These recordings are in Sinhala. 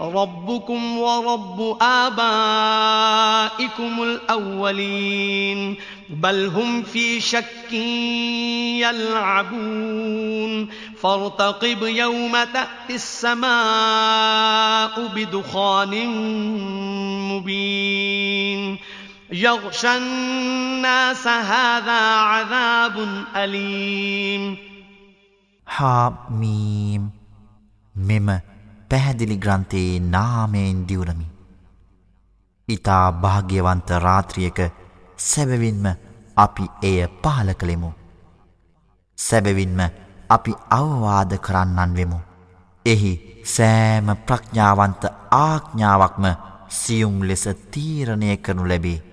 ربكم ورب آبائكم الأولين بل هم في شك يلعبون. فارتقب يوم تأتي السماء بدخان مبين. يغشى الناس هذا عذاب أليم. حاميم مم පැහැදිලි ග්‍රන්ථයේ නාමයෙන් දිවුරමි. ඉතා භාග්‍යවන්ත රාත්‍රියක සැබවින්ම අපි එය පහල කළෙමු. සැබවින්ම අපි අවවාද කරන්නන් වෙමු. එහි සෑම ප්‍රඥාවන්ත ආඥාවක්ම සියුම් ලෙස තීරණය කරනු ලැබේ.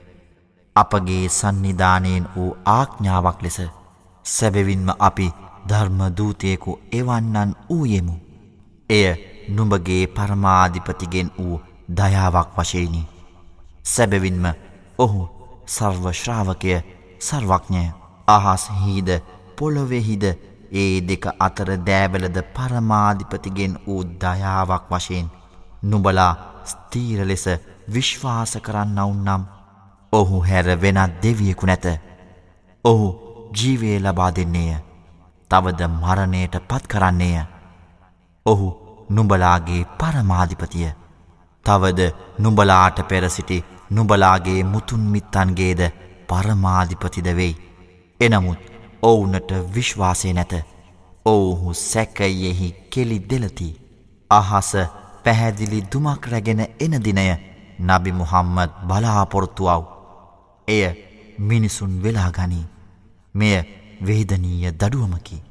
අපගේ සන්නිධානයෙන් වූ ආඥාවක් ලෙස සැබවින්ම අපි ධර්මදූතයකු එවන්නන් වූයෙමු. එය නුඹගේ පරමාධිපතිගෙන් වූ දයාවක් වශයනි. සැබවින්ම ඔහු සර්වශ්‍රාවකය සර්වඥය අහස්හිද පොළොවෙහිද ඒ දෙක අතර දෑවලද පරමාධිපතිගෙන් වූ දයාවක් වශයෙන් නුබලා ස්තීර ලෙස විශ්වාස කරන්නවුන් නම් ඔහු හැර වෙනත් දෙවියෙකු නැත. ඔහු ජීවේ ලබා දෙන්නේය. තවද මරණයට පත් කරන්නේය. ඔහු නුඹලාගේ පරමාධිපතිය. තවද නුඹලාට පෙරසිටි නුඹලාගේ මුතුන්මිත්තන්ගේද පරමාධිපතිද වෙයි. එනමුත් ඔවුනට විශ්වාසය නැත. ඔවුහු සැකයෙහි කෙලි දෙලති. අහස පැහැදිලි දුමක් රැගෙන එන දිනය නබි මුහම්මද බලාපොරොත්තුවව්. එය මිනිසුන් වෙලා ගනී. මෙය වේදනීය දඩුවමකි.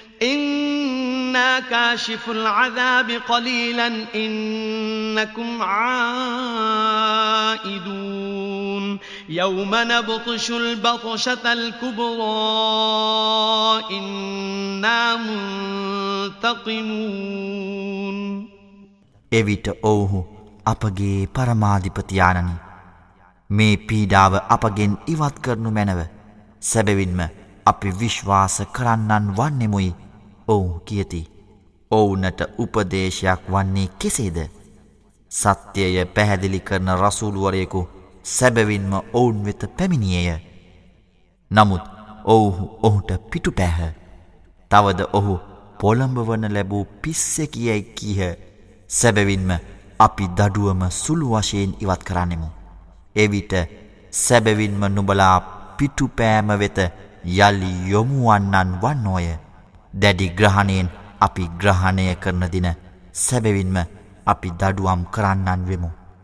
إنا كاشف العذاب قليلا إنكم عائدون يوم نبطش البطشة الكبرى إنا منتقمون එවිට ඔවුහු අපගේ පරමාධිපතියානනි මේ පීඩාව අපගෙන් ඉවත් කරනු මැනව සැබවින්ම අපි විශ්වාස කරන්නන් වන්නෙමුයි ඔවුහු කියති. ඔවුනට උපදේශයක් වන්නේ කෙසේද. සත්‍යය පැහැදිලි කරන රසූළුවරයෙකු සැබවින්ම ඔවුන් වෙත පැමිණියය. නමුත් ඔවුහු ඔහුට පිටු පැහ. තවද ඔහු පොළඹවන ලැබූ පිස්සෙකියයි කීහ සැබවින්ම අපි දඩුවම සුළු වශයෙන් ඉවත් කරන්නෙමු. එවිට සැබවින්ම නුබලා පිටුපෑම වෙත යළි යොමුුවන්නන් වන්නෝය. දැඩි ග්‍රහණයෙන් අපි ග්‍රහණය කරන දින සැබවින්ම අපි දඩුවම් කරන්නන් වෙමු.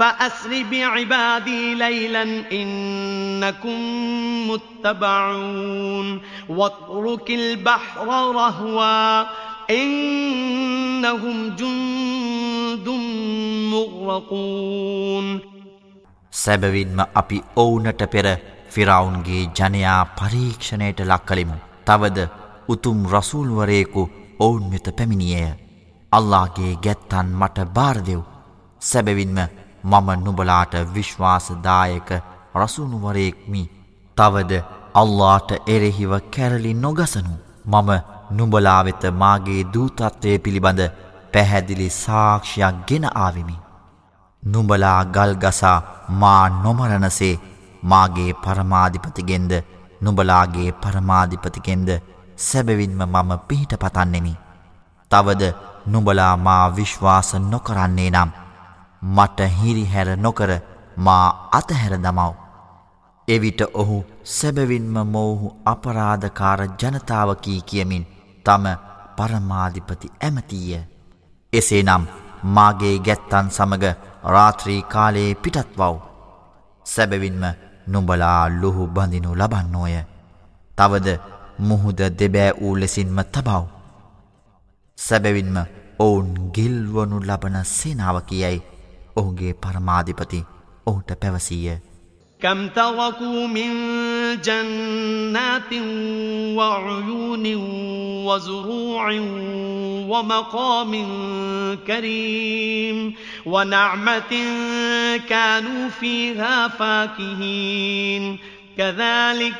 فأسر بعبادي ليلا إنكم متبعون واترك البحر رهوا إنهم جند مغرقون සැබවින්ම අපි ඔවුනට පෙර ෆිරවුන්ගේ ජනයා පරීක්ෂණයට ලක් කළෙමු. තවද උතුම් රසූල්වරයෙකු ඔවුන් වෙත පැමිණියය. අල්ලාගේ ගැත්තන් මට බාරදෙව්. සැබවින්ම මම නුබලාට විශ්වාසදායක රසුනුවරයෙක්මි. තවද අල්ලාට එරෙහිව කැරලි නොගසනු. මම නුබලා වෙත මාගේ දූතත්වය පිළිබඳ පැහැදිලි සාක්ෂයක් ගෙන ආවිමි. නුඹලා ගල්ගසා මා නොමරණසේ මාගේ පරමාධිපතිගෙන්ද නුබලාගේ පරමාධිපතිකෙන්ද සැබවින්ම මම පිහිට පතන්නෙමි. තවද නුබලා මා විශ්වාස නොකරන්නේ නම් මට හිරිහැර නොකර මා අතහැර දමව්. එවිට ඔහු සැබවින්ම මොවුහු අපරාධකාර ජනතාවකී කියමින් තම පරමාධිපති ඇමතිය. එසේ නම් මාගේ ගැත්තන් සමග රාත්‍රී කාලයේ පිටත්වව්. සැබවින්ම නුඹලා ලොහු බඳිනු ලබන්නෝය. තවද මුහුද දෙබෑ වූ ලෙසින්ම තබව්. සැබවින්ම ඔවුන් ගිල්වනු ලබන සේනාව කියයි ඔහුගේ පරමාධිපති ඔහුට පැවසීය. كم تركوا من جنات وعيون وزروع ومقام كريم ونعمة كانوا فيها فاكهين كذلك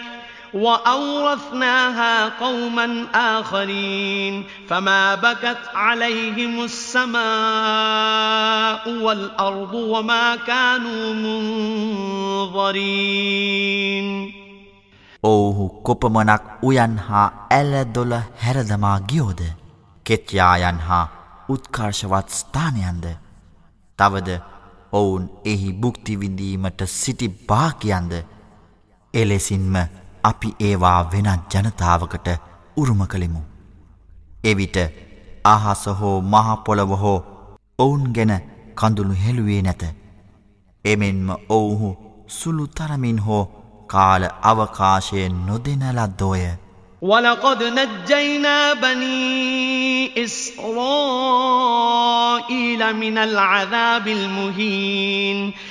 وأورثناها قوما آخرين فما بكت عليهم السماء والأرض وما كانوا منظرين ඔවුහු කොපමනක් උයන් හා ඇල්ලදොල හැරදමා ගියෝද කෙත්යායන් හා උත්කර්ශවත් ස්ථානයන්ද තවද ඔවුන් එහි බුක්තිවිඳීමට සිටි භාගයන්ද එලෙසින්ම අපි ඒවා වෙනත් ජනතාවකට උරුම කළෙමු. එවිට අහස හෝ මහපොළොව හෝ ඔවුන් ගැන කඳුළු හෙළුවේ නැත. එමෙන්ම ඔවුහු සුළු තරමින් හෝ කාල අවකාශයෙන් නොදෙන ලද්දෝය. ولقد نجينا بني إسرائيل من العذاب المهين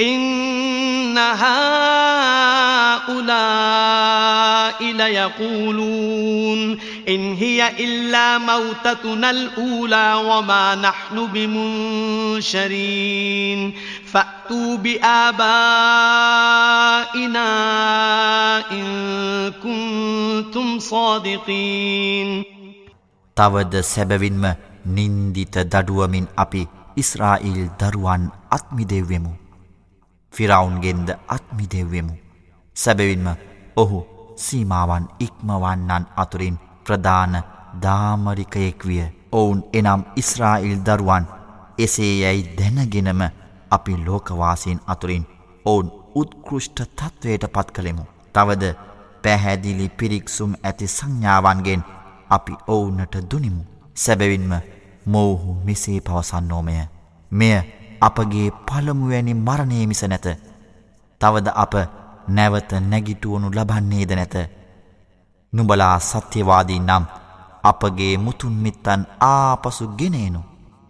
إن هؤلاء ليقولون إن هي إلا موتتنا الأولى وما نحن بمنشرين فأتوا بآبائنا إن كنتم صادقين තවද සැබවින්ම නින්දිත දඩුවමින් අපි ඉස්රායිල් දරුවන් අත්මිදෙව්වෙමු. ෆිරවුන්ගෙන්ද අත්මිදෙව්වෙමු. සැබවින්ම ඔහු සීමාවන් ඉක්මවන්නන් අතුරින් ප්‍රධාන දාමරිකයෙක් විය. ඔවුන් එනම් ඉස්රායිල් දරුවන් එසේ යැයි දැනගෙනම අපි ලෝකවාසීන් අතුරින් ඔවුන් උත්කෘෂ්ට තත්ත්වයට පත් කළෙමු. තවද පැහැදිලි පිරික්සුම් ඇති සංඥාවන්ගෙන් අපි ඔවුනට දුනිමු. සැබවින්ම මොවුහු මෙසේ පවසන්නෝමය. මෙය අපගේ පළමුවැනි මරණය මිස නැත. තවද අප නැවත නැගිටුවනු ලබන්නේද නැත. නුබලා සත්‍යවාදී නම් අපගේ මුතුන් මිත්තන් ආපසු ගෙනේනු.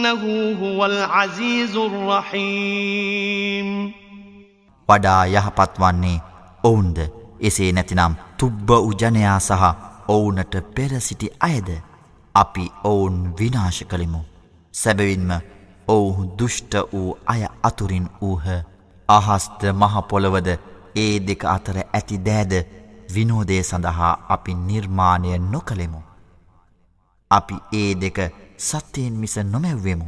إنه هو العزيز الرحيم වඩා යහපත් වන්නේ ඔවුන්ද එසේ නැතිනම් තුබ්බ උජනයා සහ ඔවුනට පෙර සිටි අයද අපි ඔවුන් විනාශ කළෙමු. සැබවින්ම ඔවුහු දුෂ්ට වූ අය අතුරින් වූහ අහස්ත මහපොළවද ඒ දෙක අතර ඇති දෑද විනෝදය සඳහා අපි නිර්මාණය නොකළෙමු. අපි ඒ දෙක සත්‍යයෙන් මිස නොමැව්වෙමු.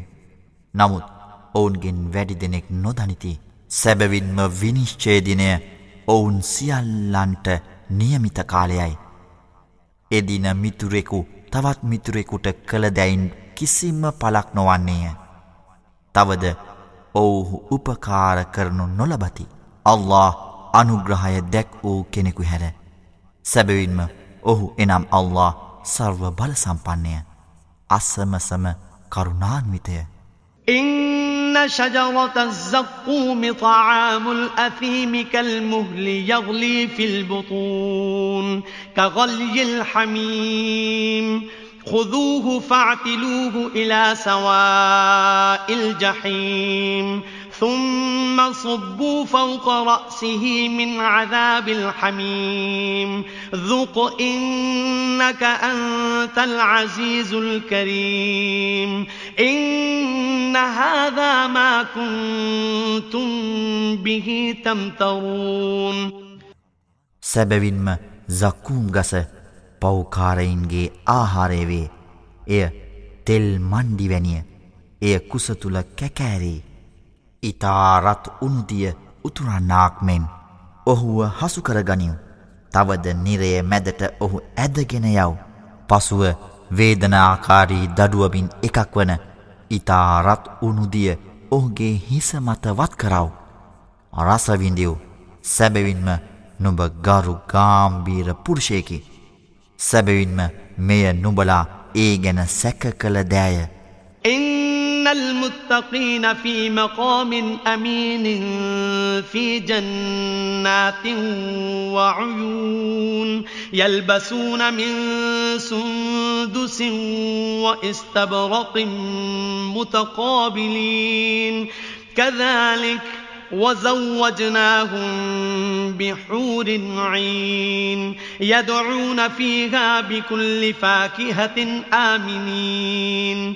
නමුත් ඔවුන්ගෙන් වැඩි දෙනෙක් නොදනිති. සැබවින්ම විනිශ්චේදිනය ඔවුන් සියල්ලන්ට නියමිත කාලයයි. එදින මිතුරෙකු තවත් මිතුරෙකුට කළදැයින් කිසිම පලක් නොවන්නේය. තවද ඔවුහු උපකාර කරනු නොලබති. අල්له අනුග්‍රහය දැක් වූ කෙනෙකු හැර. සැබවින්ම ඔහු එනම් අල්له සර්ව බල සම්පන්නේය. අසමසම කරුණාන්විතය. إن شجرة الزقوم طعام الأثيم كالمهل يغلي في البطون كغلي الحميم خذوه فاعتلوه إلى سواء الجحيم ثم صبوا فوق رأسه من عذاب الحميم ذق إنك أنت العزيز الكريم إن هذا ما كنتم به تمترون سبب زكوم غسه පෞකාරයින්ගේ ආහාරයවේ එය තෙල් මණ්ඩිවැනිය එය කුසතුළ කැකෑරේ ඉතාරත් උනුදිය උතුරන්නාක් මෙන්. ඔහුව හසුකරගනිව් තවද නිරය මැදට ඔහු ඇදගෙන යව්. පසුව වේදනාකාරී දඩුවමින් එකක් වන ඉතාරත් උනුදිය ඔහුගේ හිස මත වත් කරව. රසවිඳිව් සැබවින්ම නුඹ ගරු ගාම්බීර පුරුෂයකි. සැබවින්ම මෙය නුබලා ඒ ගැන සැක කළ දෑය. إن المتقين في مقام أمين في جنات وعيون يلبسون من سندس وإستبرق متقابلين. كذلك وزوجناهم بحور عين يدعون فيها بكل فاكهة آمنين.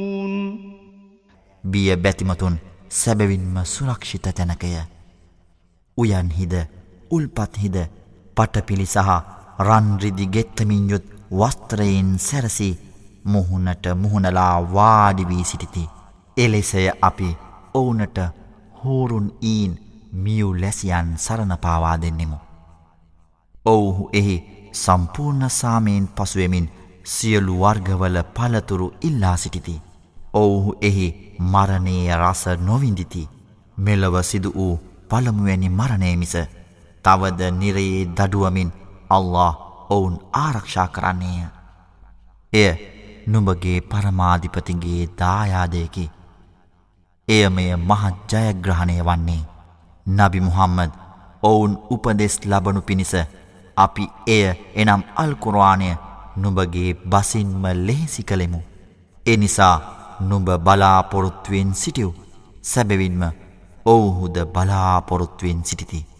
බිය බැතිමතුන් සැබවින්ම සුරක්ෂිත තැනකය. උයන් හිද උල්පත් හිද පටපිලි සහ රන්රිදි ගෙත්තමින් යුත් වස්ත්‍රයෙන් සැරසි මුහුණට මුහුණලා වාඩිවී සිටිති. එලෙසය අපි ඔවුනට හෝරුන් ඊන් මියව් ලැසියන් සරණපාවා දෙන්නෙමු. ඔවුහු එහි සම්පූර්ණ සාමයෙන් පසුවමින් සියලු වර්ගවල පලතුරු ඉල්ලා සිටිති. ඔවුහු එහි මරණයේ රස නොවිඳිති. මෙලව සිදු වූ පළමුුවැනි මරණය මිස තවද නිරයේ දඩුවමින් අල්له ඔවුන් ආරක්ෂා කරන්නේය. එය නුඹගේ පරමාධිපතිගේ දායාදයකි. එය මෙය මහත් ජයග්‍රහණය වන්නේ. නබි මුහම්මද ඔවුන් උපදෙස් ලබනු පිණිස අපි එය එනම් අල්කුරවානය නුඹගේ බසින්ම ලෙහෙසි කළෙමු. එනිසා නුඹ බලාපොරොත්තුවෙන් සිටියව් සැබවින්ම ඔවුහුද බලාපොරොත්තුවෙන් සිටිති.